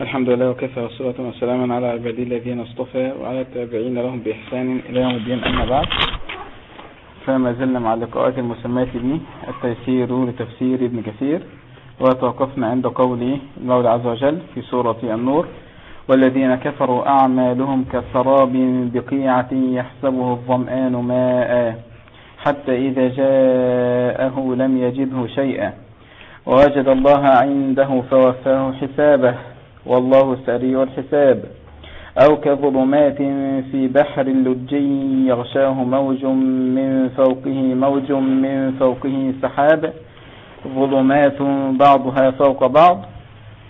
الحمد لله وكفى والصلاة والسلام على عبادي الذين اصطفى وعلى التابعين لهم بإحسان إلى يوم الدين أما بعد. فما زلنا مع لقاءات المسمات به التيسير لتفسير ابن كثير وتوقفنا عند قول المولى عز وجل في سورة النور والذين كفروا أعمالهم كسراب بقيعة يحسبه الظمآن ماء حتى إذا جاءه لم يجده شيئا. ووجد الله عنده فوفاه حسابه. والله سريع الحساب. أو كظلمات في بحر لجي يغشاه موج من فوقه موج من فوقه سحاب. ظلمات بعضها فوق بعض.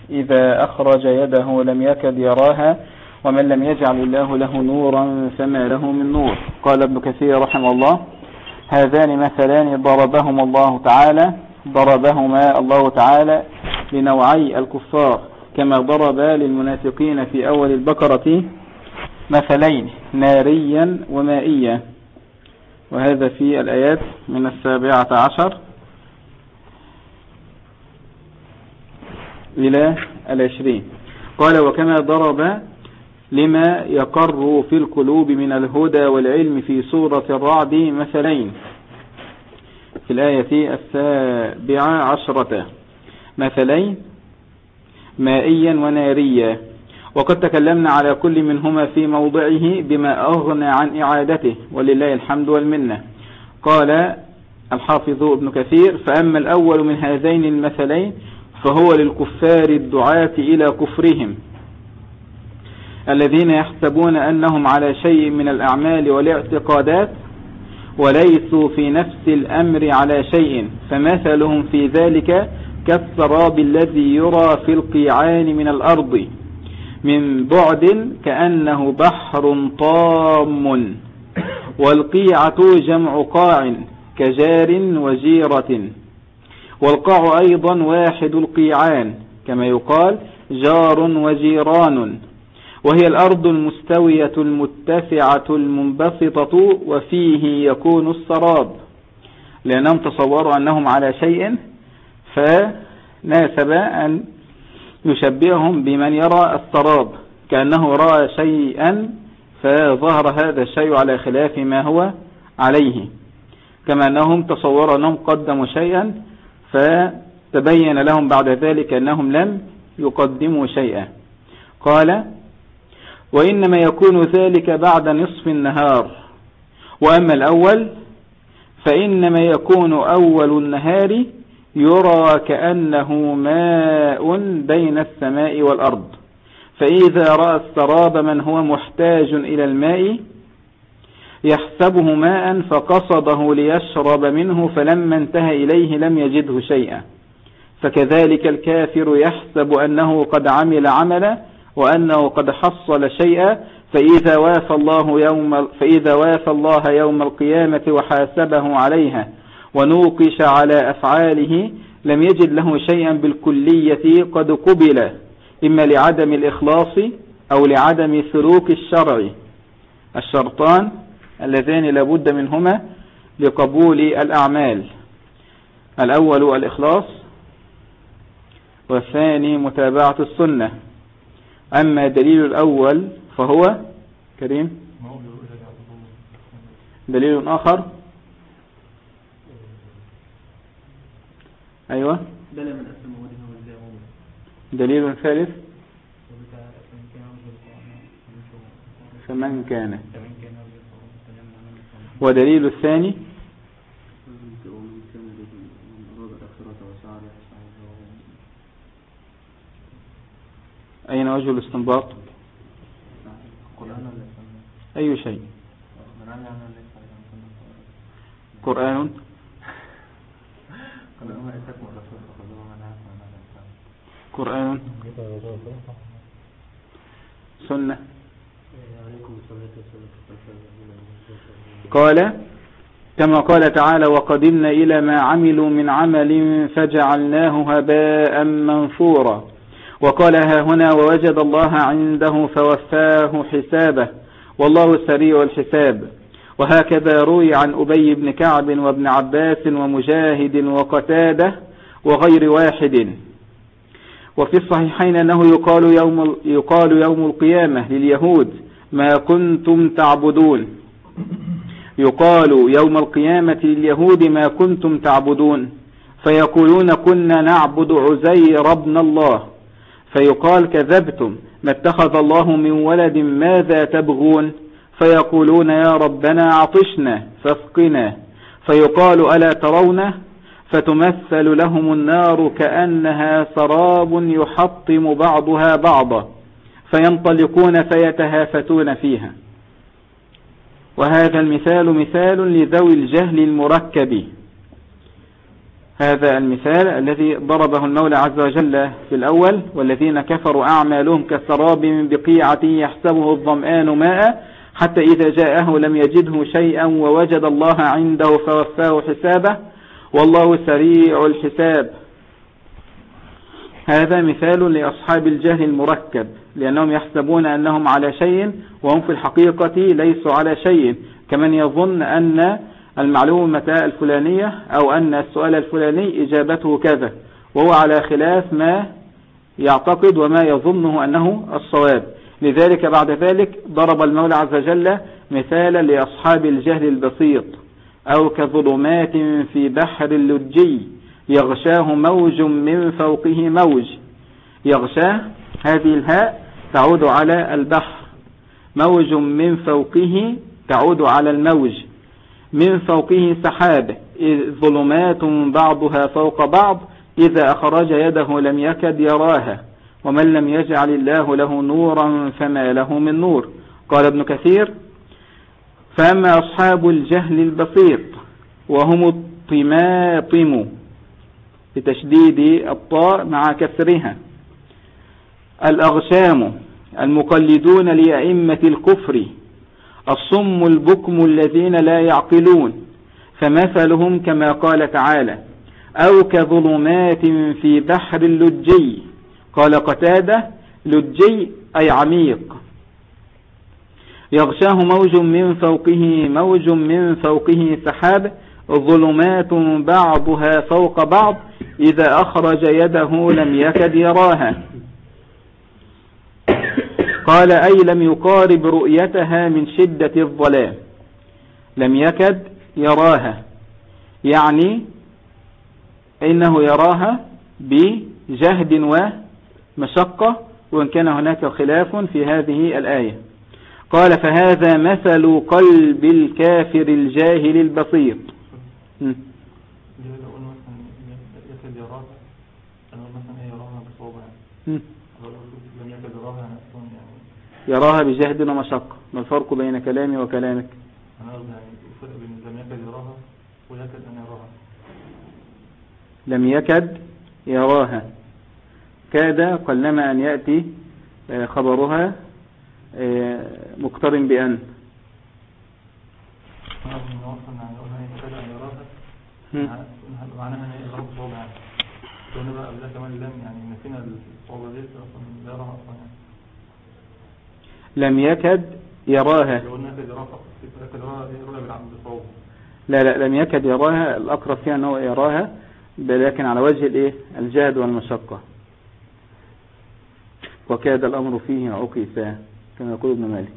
إذا أخرج يده لم يكد يراها ومن لم يجعل الله له نورا فما له من نور. قال ابن كثير رحمه الله هذان مثلان ضربهما الله تعالى ضربهما الله تعالى لنوعي الكفار. كما ضرب للمنافقين في أول البقرة مثلين ناريا ومائيا. وهذا في الآيات من السابعة عشر إلى العشرين. قال وكما ضرب لما يقر في القلوب من الهدى والعلم في سورة الرعد مثلين. في الآية السابعة عشرة مثلين مائيا وناريا. وقد تكلمنا على كل منهما في موضعه بما أغنى عن إعادته ولله الحمد والمنة. قال الحافظ ابن كثير فأما الأول من هذين المثلين فهو للكفار الدعاة إلى كفرهم الذين يحسبون أنهم على شيء من الأعمال والاعتقادات وليسوا في نفس الأمر على شيء فمثلهم في ذلك كالسراب الذي يرى في القيعان من الأرض من بعد كأنه بحر طام. والقيعة جمع قاع كجار وجيرة. والقاع أيضا واحد القيعان كما يقال جار وجيران. وهي الأرض المستوية المتسعة المنبسطة وفيه يكون السراب. لأنهم تصوروا أنهم على شيء فناسب أن يشبههم بمن يرى السراب كأنه رأى شيئا فظهر هذا الشيء على خلاف ما هو عليه. كما أنهم تصوروا أنهم قدموا شيئا فتبين لهم بعد ذلك أنهم لم يقدموا شيئا. قال وإنما يكون ذلك بعد نصف النهار. وأما الأول فإنما يكون أول النهار يرى كأنه ماء بين السماء والأرض. فإذا رأى السراب من هو محتاج إلى الماء يحسبه ماء فقصده ليشرب منه فلما انتهى إليه لم يجده شيئا. فكذلك الكافر يحسب أنه قد عمل عملا وأنه قد حصل شيئا. فإذا وافى الله يوم فإذا وافى الله يوم القيامة وحاسبه عليها ونوقش على أفعاله لم يجد له شيئا بالكلية قد قبل إما لعدم الإخلاص أو لعدم سلوك الشرع. الشرطان اللذان لابد منهما لقبول الأعمال. الأول الإخلاص والثاني متابعة السنة. أما دليل الأول فهو كريم؟ دليل آخر؟ أيوة. دليل ثالث. فمن كان ودليل الثاني. أين وجه الاستنباط؟ أي شيء؟ قرآن. قرآن. سنة. قال كما قال تعالى وقدمنا إلى ما عملوا من عمل فجعلناه هباء منثورا وقال ها هنا ووجد الله عنده فوفاه حسابه. والله سريع الحساب. وهكذا روي عن أبي بن كعب وابن عباس ومجاهد وقتادة وغير واحد. وفي الصحيحين أنه يقال يوم, يقال يوم القيامة لليهود ما كنتم تعبدون. يقال يوم القيامة لليهود ما كنتم تعبدون. فيقولون كنا نعبد عزير ابن الله. فيقال كذبتم ما اتخذ الله من ولد ماذا تبغون؟ فيقولون يا ربنا عطشنا فاسقنا. فيقال ألا ترونه؟ فتمثل لهم النار كأنها سراب يحطم بعضها بعضا. فينطلقون فيتهافتون فيها. وهذا المثال مثال لذوي الجهل المركب. هذا المثال الذي ضربه المولى عز وجل في الأول والذين كفروا أعمالهم كسراب من بقيعة يحسبه الظمآن ماء. حتى إذا جاءه لم يجده شيئا ووجد الله عنده فوفاه حسابه والله سريع الحساب. هذا مثال لأصحاب الجهل المركب لأنهم يحسبون أنهم على شيء وهم في الحقيقة ليسوا على شيء. كمن يظن أن المعلومة الفلانية أو أن السؤال الفلاني إجابته كذا وهو على خلاف ما يعتقد وما يظنه أنه الصواب. لذلك بعد ذلك ضرب المولى عز وجل مثالا لأصحاب الجهل البسيط أو كظلمات في بحر اللجي يغشاه موج من فوقه موج. يغشاه هذه الهاء تعود على البحر. موج من فوقه تعود على الموج. من فوقه سحاب ظلمات بعضها فوق بعض إذا أخرج يده لم يكد يراها. ومن لم يجعل الله له نورا فما له من نور. قال ابن كثير فأما أصحاب الجهل البسيط وهم الطماطم بتشديد الطاء مع كسرها. الأغشام المقلدون لأئمة الكفر الصم البكم الذين لا يعقلون فمثلهم كما قال تعالى أو كظلمات في بحر اللجي قال قتادة لجي أي عميق. يغشاه موج من فوقه موج من فوقه سحاب ظلمات بعضها فوق بعض إذا أخرج يده لم يكد يراها. قال أي لم يقارب رؤيتها من شدة الظلام. لم يكد يراها. يعني إنه يراها بجهد ومشقة وإن كان هناك خلاف في هذه الآية. قال فهذا مثل قلب الكافر الجاهل البسيط. يراها بجهد ومشقة. ما الفرق بين كلامي وكلامك؟ لم يكد يراها. كاد قلما أن يأتي آه، خبرها آه، مقترن بأن. معناها ان صوابع بقى قبلها كمان لم يعني نسينا الصوابع دي لا يراها أصلا يعني لم يكد يراها. لا لا لم يكد يراها. الأقرب فيها أنه يراها لكن على وجه الإيه؟ الجهد والمشقة. وكاد الأمر فيه عقيسا كما يقول ابن مالك.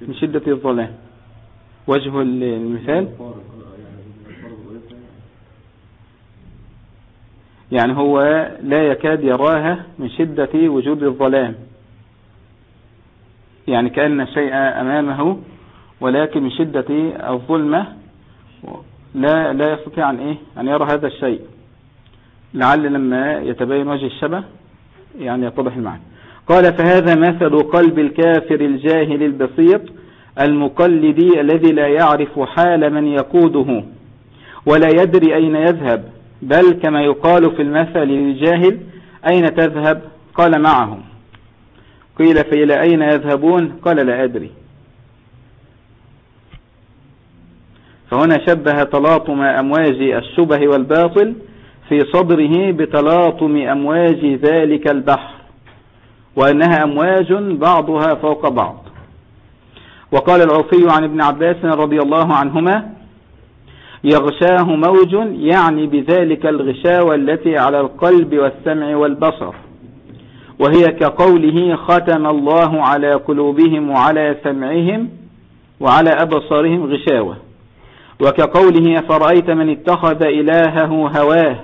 من شدة الظلام. وجه المثال؟ يعني هو لا يكاد يراها من شدة وجود الظلام. يعني كأن الشيء أمامه ولكن من شدة الظلمة لا لا يستطيع أن إيه؟ أن يرى هذا الشيء. لعل لما يتبين وجه الشبه يعني يتضح المعنى. قال فهذا مثل قلب الكافر الجاهل البسيط المقلد الذي لا يعرف حال من يقوده ولا يدري أين يذهب بل كما يقال في المثل للجاهل أين تذهب؟ قال معهم. قيل فإلى أين يذهبون؟ قال لا أدري. فهنا شبه تلاطم أمواج الشبه والباطل في صدره بتلاطم أمواج ذلك البحر وأنها أمواج بعضها فوق بعض. وقال العوفي عن ابن عباس رضي الله عنهما يغشاه موج يعني بذلك الغشاوة التي على القلب والسمع والبصر وهي كقوله ختم الله على قلوبهم وعلى سمعهم وعلى أبصارهم غشاوة وكقوله فرأيت من اتخذ إلهه هواه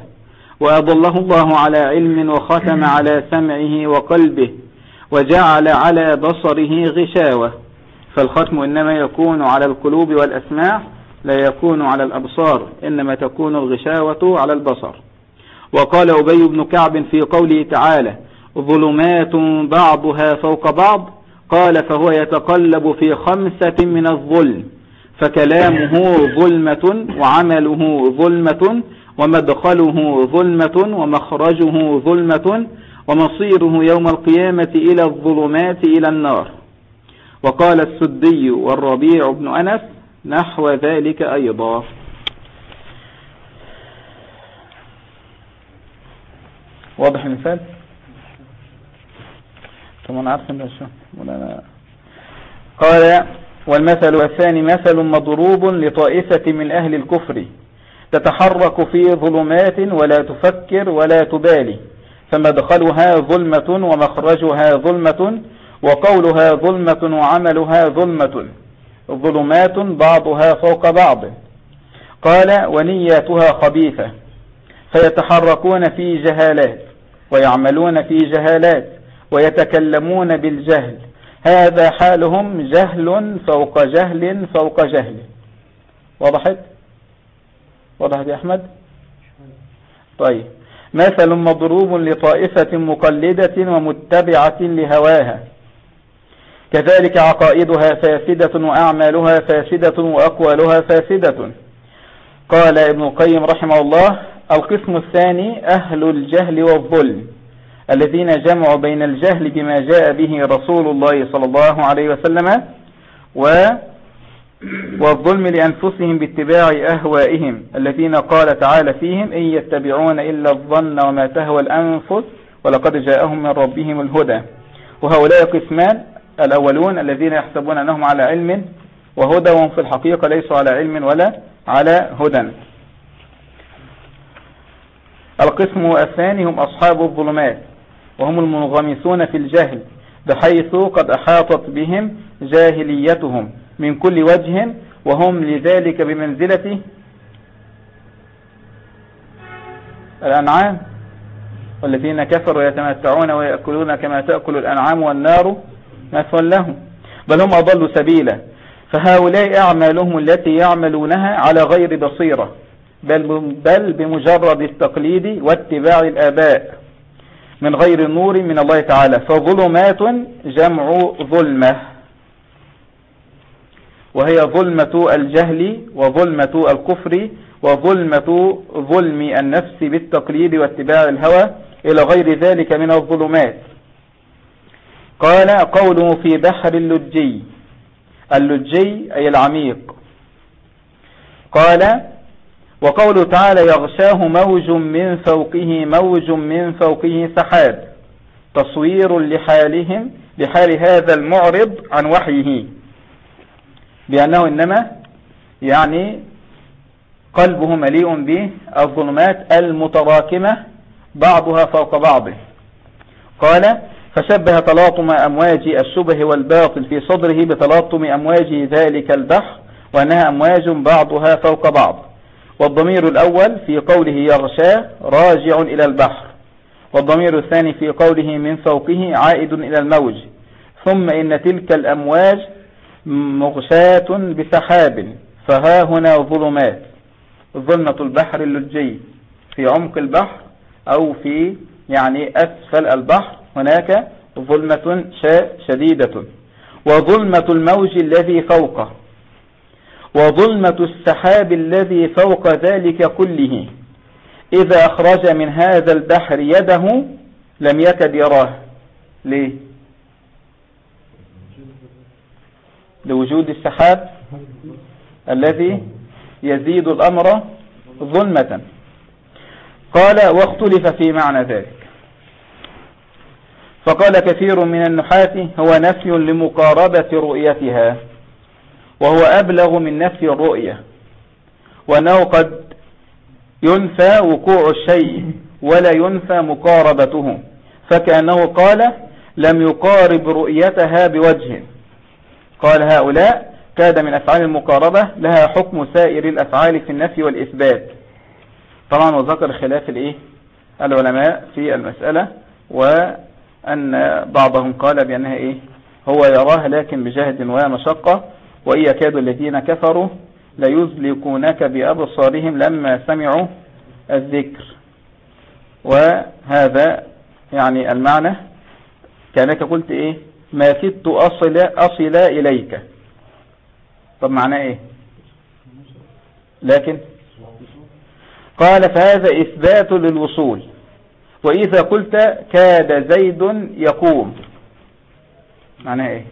وأضله الله على علم وختم على سمعه وقلبه وجعل على بصره غشاوة. فالختم إنما يكون على القلوب والأسماع لا يكون على الأبصار إنما تكون الغشاوة على البصر. وقال أبي بن كعب في قوله تعالى ظلمات بعضها فوق بعض قال فهو يتقلب في خمسة من الظلم فكلامه ظلمة وعمله ظلمة ومدخله ظلمة ومخرجه ظلمة ومصيره يوم القيامة إلى الظلمات إلى النار. وقال السدي والربيع بن أنس نحو ذلك أيضا. واضح المثال؟ طبعا عارف إن قال والمثل الثاني مثل مضروب لطائفة من أهل الكفر. تتحرك في ظلمات ولا تفكر ولا تبالي فمدخلها ظلمة ومخرجها ظلمة وقولها ظلمة وعملها ظلمة ظلمات بعضها فوق بعض. قال ونياتها خبيثة فيتحركون في جهالات ويعملون في جهالات ويتكلمون بالجهل. هذا حالهم جهل فوق جهل فوق جهل. وضحت وضحت يا أحمد؟ طيب. مثل مضروب لطائفة مقلدة ومتبعة لهواها. كذلك عقائدها فاسدة وأعمالها فاسدة وأقوالها فاسدة. قال ابن القيم رحمه الله القسم الثاني أهل الجهل والظلم الذين جمعوا بين الجهل بما جاء به رسول الله صلى الله عليه وسلم و والظلم لأنفسهم باتباع أهوائهم الذين قال تعالى فيهم إن يتبعون إلا الظن وما تهوى الأنفس ولقد جاءهم من ربهم الهدى. وهؤلاء قسمان الأولون الذين يحسبون أنهم على علم وهدى وهم في الحقيقة ليسوا على علم ولا على هدى. القسم الثاني هم أصحاب الظلمات وهم المنغمسون في الجهل بحيث قد أحاطت بهم جاهليتهم. من كل وجه وهم لذلك بمنزلة الأنعام. والذين كفروا يتمتعون ويأكلون كما تأكل الأنعام والنار مثوى لهم بل هم أضلوا سبيلا. فهؤلاء أعمالهم التي يعملونها على غير بصيرة بل, بل بمجرد التقليد واتباع الآباء. من غير نور من الله تعالى فظلمات جمع ظلمة. وهي ظلمة الجهل وظلمة الكفر وظلمة ظلم النفس بالتقليد واتباع الهوى إلى غير ذلك من الظلمات. قال قوله في بحر اللجي. اللجي أي العميق. قال وقوله تعالى يغشاه موج من فوقه موج من فوقه سحاب. تصوير لحالهم لحال هذا المعرض عن وحيه. بأنه إنما يعني قلبه مليء بالظلمات المتراكمة بعضها فوق بعض. قال فشبه تلاطم أمواج الشبه والباطل في صدره بتلاطم أمواج ذلك البحر وأنها أمواج بعضها فوق بعض. والضمير الأول في قوله يغشى راجع إلى البحر والضمير الثاني في قوله من فوقه عائد إلى الموج. ثم إن تلك الأمواج مغشاة بسحاب فها هنا ظلمات. ظلمة البحر اللجي في عمق البحر أو في يعني أسفل البحر هناك ظلمة شديدة. وظلمة الموج الذي فوقه. وظلمة السحاب الذي فوق ذلك كله. إذا أخرج من هذا البحر يده لم يكد يراه. ليه؟ لوجود السحاب الذي يزيد الأمر ظلمة. قال واختلف في معنى ذلك. فقال كثير من النحاة هو نفي لمقاربة رؤيتها وهو أبلغ من نفي الرؤية. وأنه قد ينفى وقوع الشيء ولا ينفى مقاربته. فكأنه قال لم يقارب رؤيتها بوجه. قال هؤلاء كاد من أفعال المقاربة لها حكم سائر الأفعال في النفي والإثبات. طبعا وذكر خلاف الإيه؟ العلماء في المسألة وأن بعضهم قال بأنها إيه؟ هو يراها لكن بجهد ومشقة وإن يكاد الذين كفروا ليزلقونك بأبصارهم لما سمعوا الذكر. وهذا يعني المعنى. كأنك قلت إيه؟ ما كدت أصل, أصل إليك. طب معناه إيه؟ لكن؟ قال فهذا إثبات للوصول. وإذا قلت كاد زيد يقوم. معناه إيه؟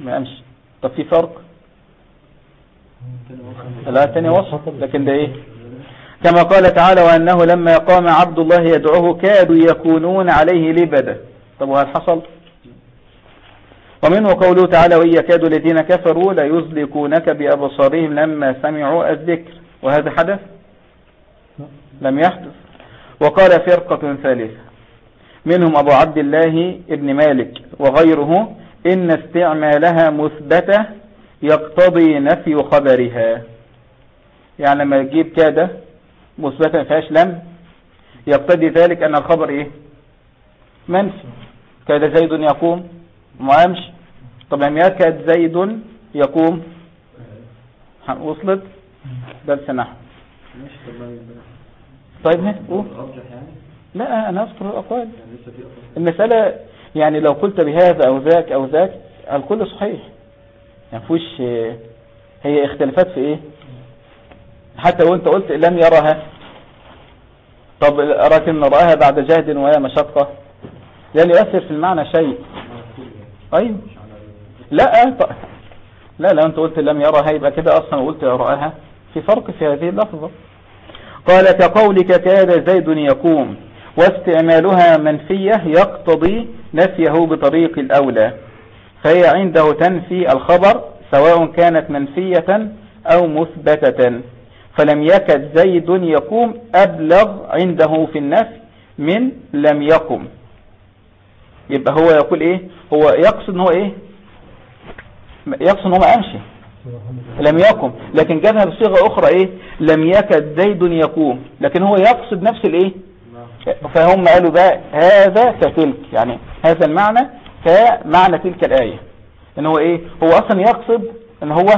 ما أمشي. طب في فرق؟ لا تاني وصف. لكن ده إيه؟ كما قال تعالى وأنه لما قام عبد الله يدعوه كادوا يكونون عليه لبدا. طب وهل حصل؟ ومنه قوله تعالى وإن يكاد الذين كفروا ليزلقونك بأبصارهم لما سمعوا الذكر. وهذا حدث؟ لم يحدث. وقال فرقة ثالثة. منهم أبو عبد الله ابن مالك وغيره إن استعمالها مثبتة يقتضي نفي خبرها. يعني لما تجيب كاد مثبتة فيهاش لم يقتضي ذلك أن الخبر إيه؟ منفي. كاد زيد يقوم ما امشي طب يكاد زيد يقوم؟ وصلت؟ درس نحو. طيب ها لا أنا أذكر الأقوال. المسألة يعني لو قلت بهذا أو ذاك أو ذاك الكل صحيح. يعني فيش هي اختلافات في إيه؟ حتى وأنت قلت لم يرها. طب لكن رآها بعد جهد وهي مشقة؟ لن يؤثر في المعنى شيء. طيب. لا لا لو أنت قلت لم يرها يبقى كده أصلا قلت رآها في فرق في هذه اللفظة. قال كقولك كاد زيد يقوم واستعمالها منفية يقتضي نفيه بطريق الأولى فهي عنده تنفي الخبر سواء كانت منفية أو مثبتة. فلم يكد زيد يقوم أبلغ عنده في النفي من لم يقم. يبقى هو يقول إيه؟ هو يقصد هو إيه؟ يقصد إن هو ما أمشي. لم يقم. لكن جابها بصيغة أخرى إيه؟ لم يكد زيد يقوم. لكن هو يقصد نفس الإيه؟ فهم قالوا بقى هذا كتلك. يعني هذا المعنى كمعنى تلك الآية. إن هو إيه؟ هو أصلا يقصد إن هو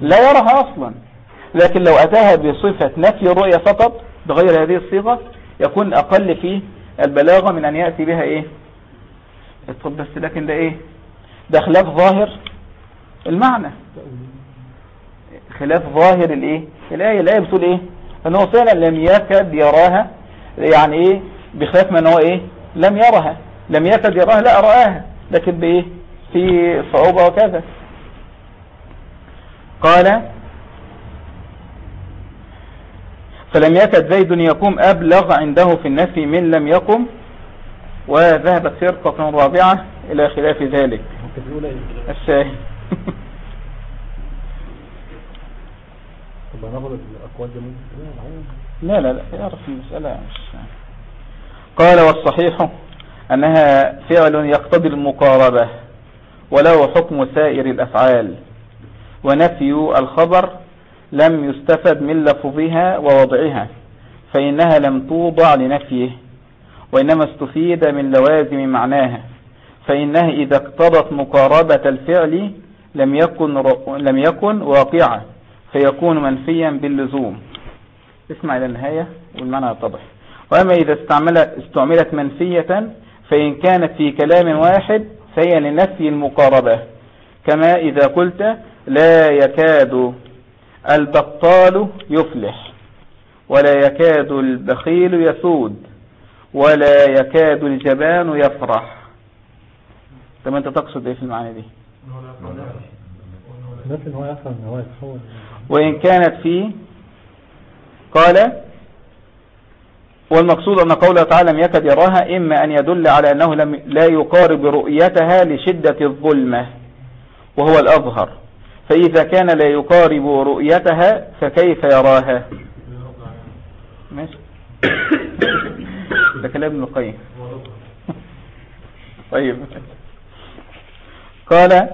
لا يرها أصلا. لكن لو أتاها بصفة نفي الرؤية فقط بغير هذه الصيغة يكون أقل في البلاغة من أن يأتي بها إيه؟ طب بس لكن ده إيه؟ ده خلاف ظاهر المعنى. خلاف ظاهر الايه؟ الآية. الآية بتقول إيه؟ ان هو فعلا لم يكد يراها يعني إيه؟ بخلاف من هو إيه؟ لم يرها. لم يكد يراها لا رآها. لكن بإيه؟ في صعوبة وكذا. قال فلم يكد زيد يقوم أبلغ عنده في النفي من لم يقم وذهبت فرقة رابعة إلى خلاف ذلك. الشاهد. لا لا لا يعرف المسألة مش قال والصحيح أنها فعل يقتضي المقاربة وله حكم سائر الأفعال ونفي الخبر لم يستفد من لفظها ووضعها فإنها لم توضع لنفيه وإنما استفيد من لوازم معناها. فإنها إذا اقتضت مقاربة الفعل لم يكن, لم يكن واقعا فيكون منفيا باللزوم. اسمع إلى النهاية والمعنى يتضح. وأما إذا استعملت, استعملت منفية فإن كانت في كلام واحد فهي لنفي المقاربة. كما إذا قلت لا يكاد البطال يفلح ولا يكاد البخيل يسود ولا يكاد الجبان يفرح. طب أنت تقصد إيه في المعاني دي؟ وإن كانت في قال والمقصود أن قوله تعالى لم يكد يراها إما أن يدل على أنه لم لا يقارب رؤيتها لشدة الظلمة وهو الأظهر. فإذا كان لا يقارب رؤيتها فكيف يراها؟ ماشي. ده كلام ابن القيم. طيب. قال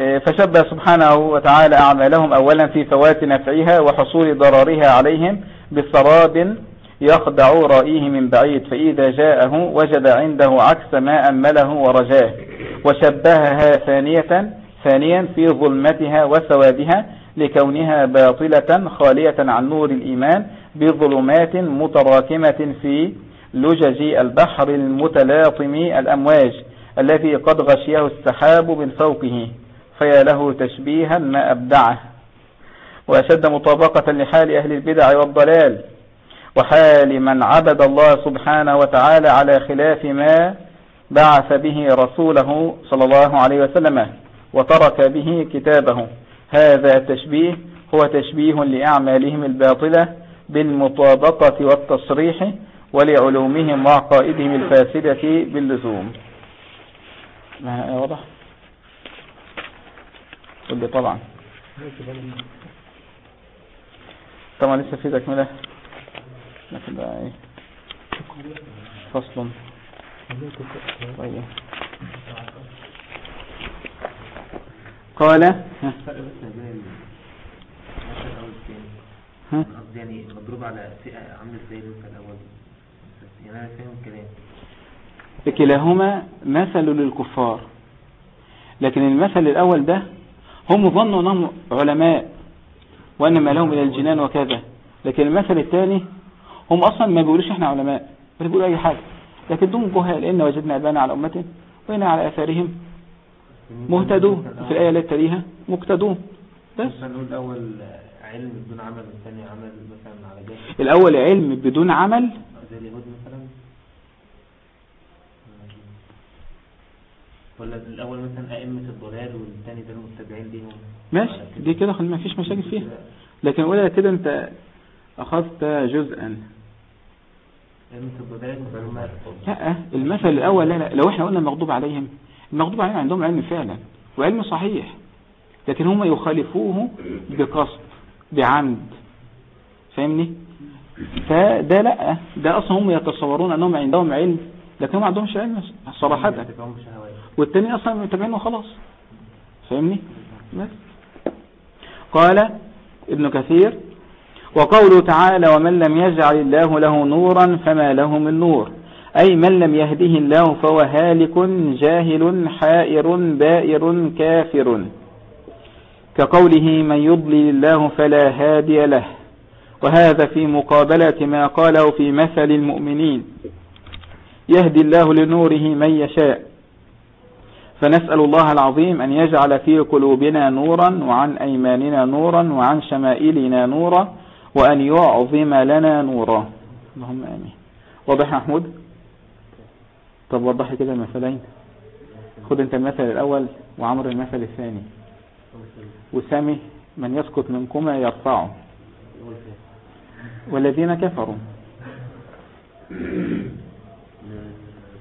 آه، فشبه سبحانه وتعالى أعمالهم أولا في فوات نفعها وحصول ضررها عليهم بسراب يخدع رأيه من بعيد فإذا جاءه وجد عنده عكس ما أمله ورجاه وشبهها ثانية ثانيا في ظلمتها وسوادها لكونها باطلة خالية عن نور الإيمان بظلمات متراكمة في لجج البحر المتلاطم الأمواج. الذي قد غشيه السحاب من فوقه فيا له تشبيها ما أبدعه. وأشد مطابقة لحال أهل البدع والضلال وحال من عبد الله سبحانه وتعالى على خلاف ما بعث به رسوله صلى الله عليه وسلم وترك به كتابه. هذا التشبيه هو تشبيه لأعمالهم الباطلة بالمطابقة والتصريح ولعلومهم وعقائدهم الفاسدة باللزوم. واضح. قل لي طبعا. طبعا لسه في تكملة لكن بقى إيه؟ فصل. طيب. قال. يعني مضروب على عامل زي الأول يعني أنا فاهم الكلام. كلاهما مثل للكفار. لكن المثل الأول ده هم ظنوا أنهم علماء وأن ما لهم من الجنان وكذا. لكن المثل الثاني هم أصلا ما بيقولوش إحنا علماء بل بيقولوا أي حاجة. لكن دون جهال إن وجدنا أبانا على أمته وإن على آثارهم مهتدون في الآية التي تليها مقتدون. بس. نقول الأول علم بدون عمل والثاني عمل مثلا على جهل. الأول علم بدون عمل. زي اليهود مثلا. ولا الأول مثلا أئمة الضلال والثاني ده المتبعين ليهم ماشي دي كده ما فيش مشاكل فيها. لكن أولا كده أنت أخذت جزءا. لا المثل الأول لا لا لو إحنا قلنا المغضوب عليهم المغضوب عليهم عندهم علم فعلا وعلم صحيح لكن هم يخالفوه بقصد بعمد. فاهمني؟ فده لا ده أصلا هم يتصورون أنهم عندهم علم لكن هم ما عندهمش علم صراحة. والتاني أصلا متابعينه خلاص فاهمني؟ قال ابن كثير وقوله تعالى ومن لم يجعل الله له نورا فما له من نور. أي من لم يهده الله فهو هالك جاهل حائر بائر كافر. كقوله من يضلل الله فلا هادي له. وهذا في مقابلة ما قاله في مثل المؤمنين يهدي الله لنوره من يشاء. فنسأل الله العظيم أن يجعل في قلوبنا نورا وعن أيماننا نورا وعن شمائلنا نورا وأن يعظم لنا نورا. اللهم آمين. واضح محمود طب وضح كده المثلين. خد أنت المثل الأول وعمر المثل الثاني. وسامي من يسقط منكما يرفعه. والذين كفروا.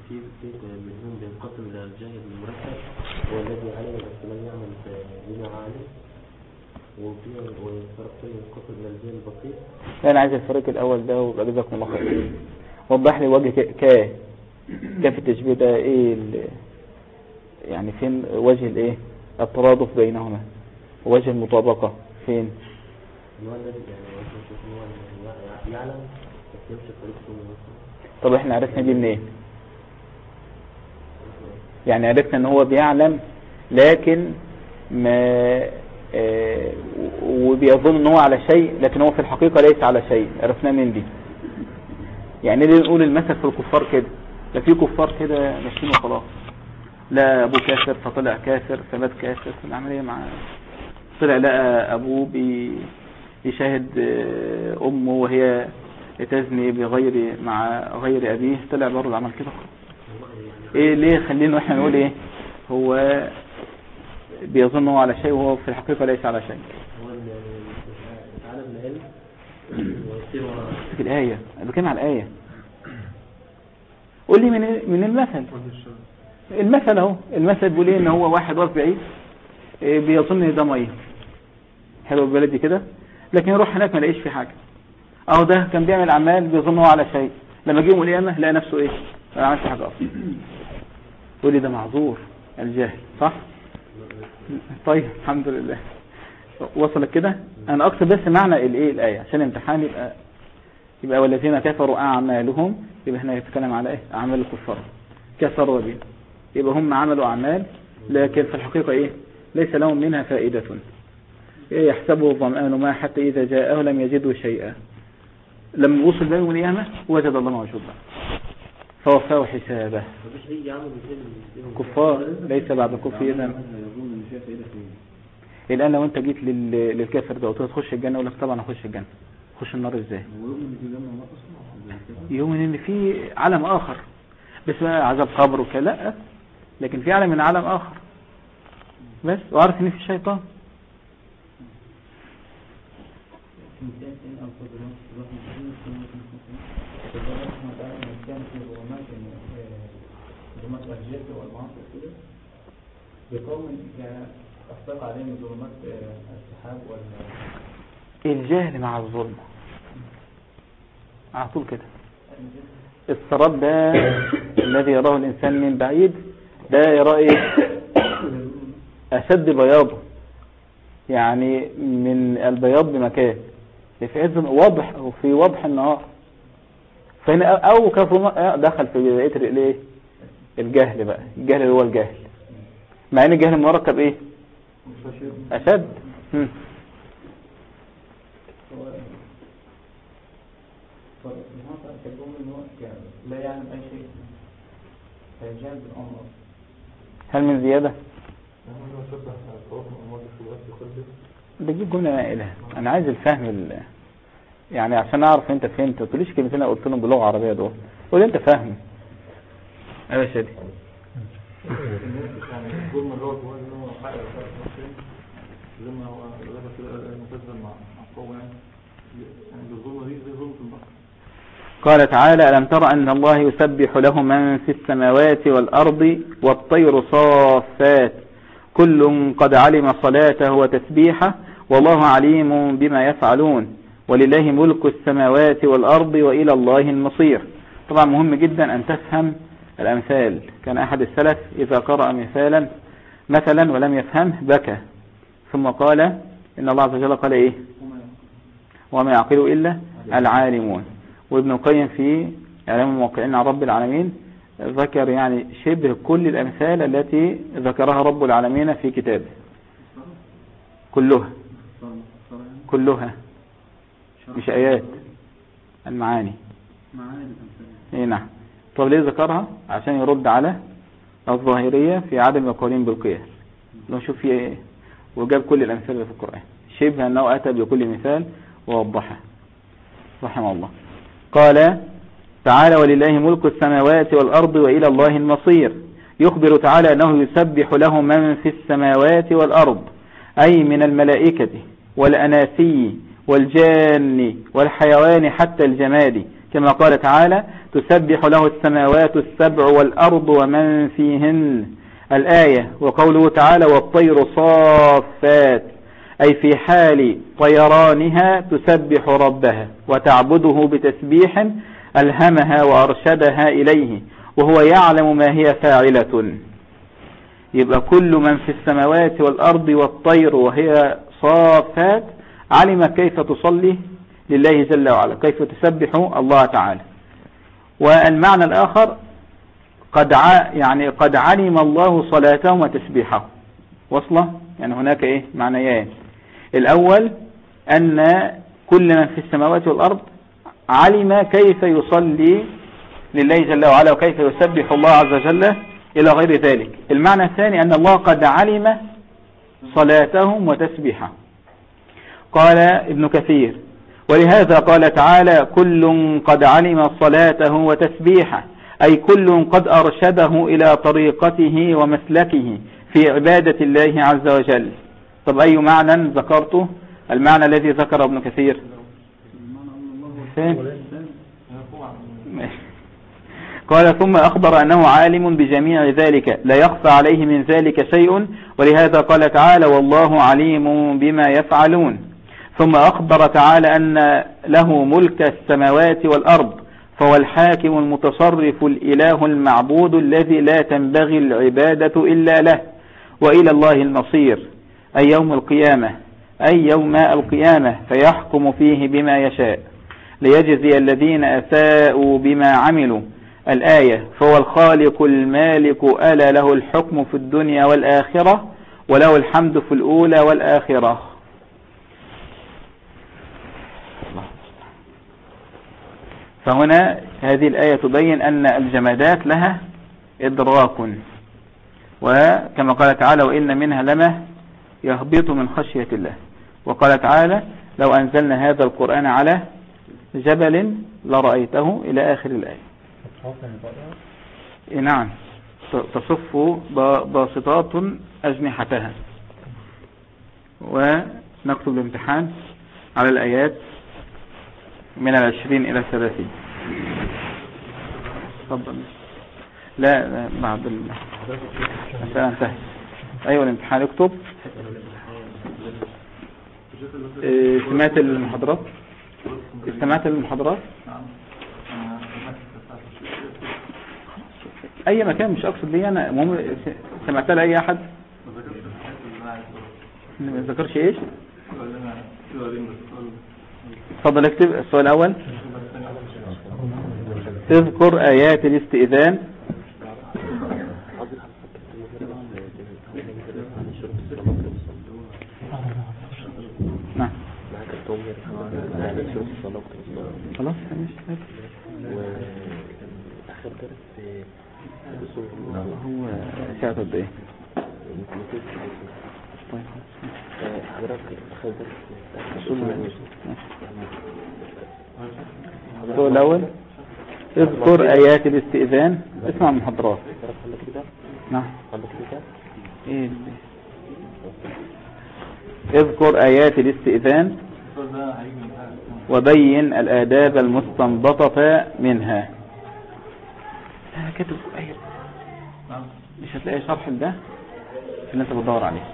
في منهم بينقسم إلى الجاهل هو الذي بس لم يعمل بما الجاهل البسيط أنا عايز الفريق الأول ده ويبقى جزاكم الله خير وضح لي وجه ك كيف التشبيه ده إيه يعني فين وجه الايه الترادف بينهما وجه المطابقة فين يعلم طب إحنا عرفنا دي منين يعني عرفنا إن هو بيعلم لكن ما آه وبيظن إن هو على شيء لكن هو في الحقيقة ليس على شيء. عرفنا من دي؟ يعني ليه نقول المثل في الكفار كده؟ ده في كفار كده ماشيين وخلاص. لا ابوه كافر فطلع كافر فمات كافر العملية مع طلع لقى أبوه بيشاهد أمه وهي تزني بغير مع غير أبيه طلع برضه عمل كده. إيه ليه خلينا إحنا نقول إيه؟ هو بيظن هو على شيء وهو في الحقيقة ليس على شيء. في الآية أنا بتكلم على الآية. قول لي من من المثل. المثل أهو. المثل بيقول إيه؟ إن هو واحد واقف بعيد إيه، بيظن إن ده مية. حلو بلدي كده؟ لكن يروح هناك ما يلاقيش في حاجة. أهو ده كان بيعمل اعمال بيظن هو على شيء. لما جه يوم القيامه لقى نفسه إيه؟ ما عملش حاجة أصلا. يقول لي ده معذور الجاهل صح؟ طيب الحمد لله. وصلت كده؟ أنا أقصد بس معنى الإيه؟ الآية عشان الامتحان يبقى يبقى والذين كفروا أعمالهم يبقى هنا يتكلم على إيه؟ أعمال الكفار. كفروا به يبقى هم عملوا أعمال لكن في الحقيقة إيه؟ ليس لهم منها فائدة. إيه يحسبه الظمآن ما حتى إذا جاءه لم يجده شيئا. لما وصل بينه من القيامة وجد الله موجودا فوفاه حسابه. كفار ليس بعد كفر الآن لو أنت جيت لل- للكافر ده وقلت له تخش الجنة يقول لك طبعا أخش الجنة. خش النار إزاي؟ يؤمن إن في عالم آخر. بس بقى عذاب قبر وكده لأ. لكن في عالم من عالم آخر. بس وعارف إن في شيطان. بقوم أصدق عليهم ظلمات السحاب وال الجهل مع الظلم. على طول كده. السراب ده الذي يراه الإنسان من بعيد ده يراه إيه؟ أشد بياضه. يعني من البياض بمكان. في عز واضح أو في وضح النهار. فهنا أو كظلماء دخل في بقية الإيه الجهل بقى. الجهل هو الجهل. مع إن الجهل مركب إيه؟ أشد. هل من زيادة؟ بجيب جملة نائلة. أنا عايز الفهم ال... يعني عشان أعرف أنت فهمت. ما تقوليش كلمتين أنا قلت لهم بلغة عربية دول. قول أنت فاهم يا شادي الناس الظلم اللي هو جواه إن هو حق الأساس نفسه زي ما هو لما كده المفسر مع مع القوم الظلمة دي زي ظلمة البحر قال تعالى ألم تر أن الله يسبح له من في السماوات والأرض والطير صافات؟ كل قد علم صلاته وتسبيحه والله عليم بما يفعلون. ولله ملك السماوات والأرض وإلى الله المصير. طبعا مهم جدا أن تفهم الأمثال. كان أحد السلف إذا قرأ مثالا مثلا ولم يفهمه بكى. ثم قال إن الله عز وجل قال إيه؟ وما يعقل إلا العالمون. وابن القيم في إعلام الموقعين عن رب العالمين ذكر يعني شبه كل الأمثال التي ذكرها رب العالمين في كتابه. كلها. كلها. مش آيات. المعاني. معاني الأمثال. اي نعم. طب ليه ذكرها؟ عشان يرد على الظاهرية في عدم القولين بالقياس. لو شوف فيه إيه؟ وجاب كل الأمثال في القرآن. شبه أنه أتى بكل مثال ووضحه رحمه الله. قال تعالى ولله ملك السماوات والأرض وإلى الله المصير. يخبر تعالى أنه يسبح له من في السماوات والأرض أي من الملائكة والأناسي والجان والحيوان حتى الجماد كما قال تعالى تسبح له السماوات السبع والأرض ومن فيهن. الآية وقوله تعالى والطير صافات أي في حال طيرانها تسبح ربها وتعبده بتسبيح ألهمها وأرشدها إليه وهو يعلم ما هي فاعلة. يبقى كل من في السماوات والأرض والطير وهي صافات علم كيف تصلي؟ لله جل وعلا كيف تسبح الله تعالى. والمعنى الآخر قد ع... يعني قد علم الله صلاتهم وتسبيحهم وصلة؟ يعني هناك إيه؟ معنيان الأول أن كل من في السماوات والأرض علم كيف يصلي لله جل وعلا وكيف يسبح الله عز وجل إلى غير ذلك. المعنى الثاني أن الله قد علم صلاتهم وتسبيحهم قال ابن كثير ولهذا قال تعالى كل قد علم صلاته وتسبيحه أي كل قد أرشده إلى طريقته ومسلكه في عبادة الله عز وجل. طب أي معنى ذكرته؟ المعنى الذي ذكر ابن كثير. قال ثم أخبر أنه عالم بجميع ذلك لا يخفى عليه من ذلك شيء ولهذا قال تعالى والله عليم بما يفعلون. ثم أخبر تعالى أن له ملك السماوات والأرض فهو الحاكم المتصرف الإله المعبود الذي لا تنبغي العبادة إلا له وإلى الله المصير أي يوم القيامة أي يوم القيامة فيحكم فيه بما يشاء. ليجزي الذين أساءوا بما عملوا. الآية فهو الخالق المالك ألا له الحكم في الدنيا والآخرة وله الحمد في الأولى والآخرة. فهنا هذه الآية تبين أن الجمادات لها إدراك. وكما قال تعالى وإن منها لما يهبط من خشية الله. وقال تعالى لو أنزلنا هذا القرآن على جبل لرأيته إلى آخر الآية. إيه نعم. تصف باسطات أجنحتها. ونكتب الامتحان على الآيات. من العشرين إلى الثلاثين. تفضل. لا, لا بعد المسألة انتهت أيوة الامتحان اكتب إيه، سمعت المحاضرات؟ استمعت للمحاضرات أي مكان مش أقصد لي أنا. المهم سمعتها لاي أحد؟ ما ذكرش إيش؟ اتفضل اكتب السؤال الأول. تذكر آيات الاستئذان. خلاص ماشي واخر درس هو ساعة قد إيه طيب حضرتك اخر درس السؤال الأول. اذكر آيات الاستئذان. اسمع المحاضرات نعم. إيه. اذكر آيات الاستئذان. وبين الآداب المستنبطة منها. أنا كاتب آية. مش هتلاقي شرح ده اللي أنت بتدور عليه.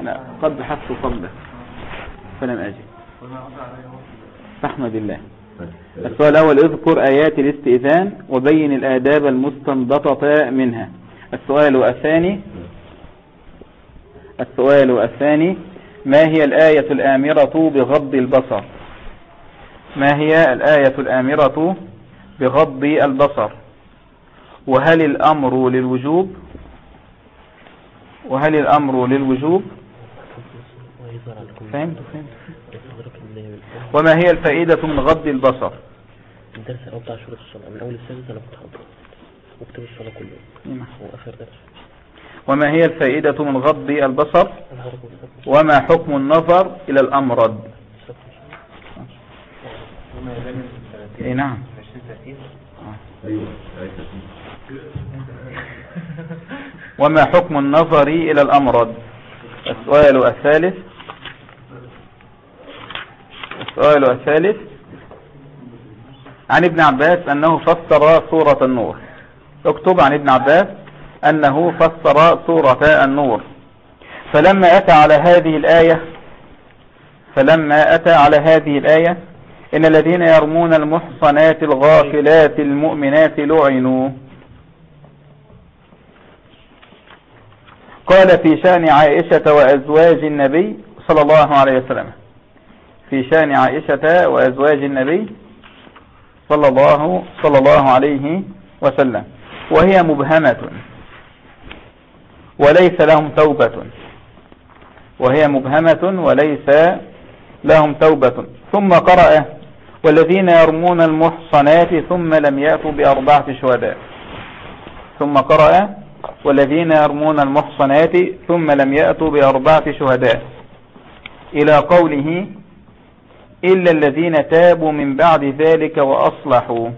أنا قد بحثت قبله فلم أجد. فاحمد الله. السؤال الأول اذكر آيات الاستئذان وبين الآداب المستنبطة منها. السؤال الثاني السؤال الثاني ما هي الآية الآمرة بغض البصر؟ ما هي الآية الآمرة بغض البصر؟ وهل الأمر للوجوب؟ وهل الأمر للوجوب؟ فهمت؟ فهمت وما هي الفائدة من غض البصر؟ الدرس الأول بتاع شروط الصلاة. من أول السادس أنا كنت حاضر وكتب الصلاة كله. نعم. واخر درس. وما هي الفائدة من غض البصر؟ وما حكم النظر إلى الأمرد اي نعم. وما حكم النظر إلى الأمرد السؤال الثالث. السؤال الثالث عن ابن عباس أنه فسر سورة النور. اكتب عن ابن عباس أنه فسر سورة النور. فلما أتى على هذه الآية فلما أتى على هذه الآية إن الذين يرمون المحصنات الغافلات المؤمنات لعنوا. قال في شأن عائشة وأزواج النبي صلى الله عليه وسلم في شأن عائشة وأزواج النبي صلى الله صلى الله عليه وسلم. وهي مبهمة. وليس لهم توبة. وهي مبهمة وليس لهم توبة. ثم قرأ والذين يرمون المحصنات ثم لم يأتوا بأربعة شهداء. ثم قرأ والذين يرمون المحصنات ثم لم يأتوا بأربعة شهداء. إلى قوله إلا الذين تابوا من بعد ذلك وأصلحوا.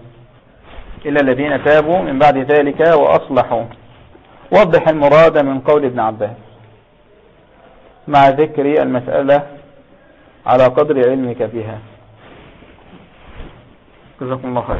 إلا الذين تابوا من بعد ذلك وأصلحوا. وضح المراد من قول ابن عباس. مع ذكر المسألة على قدر علمك فيها. جزاكم الله خير.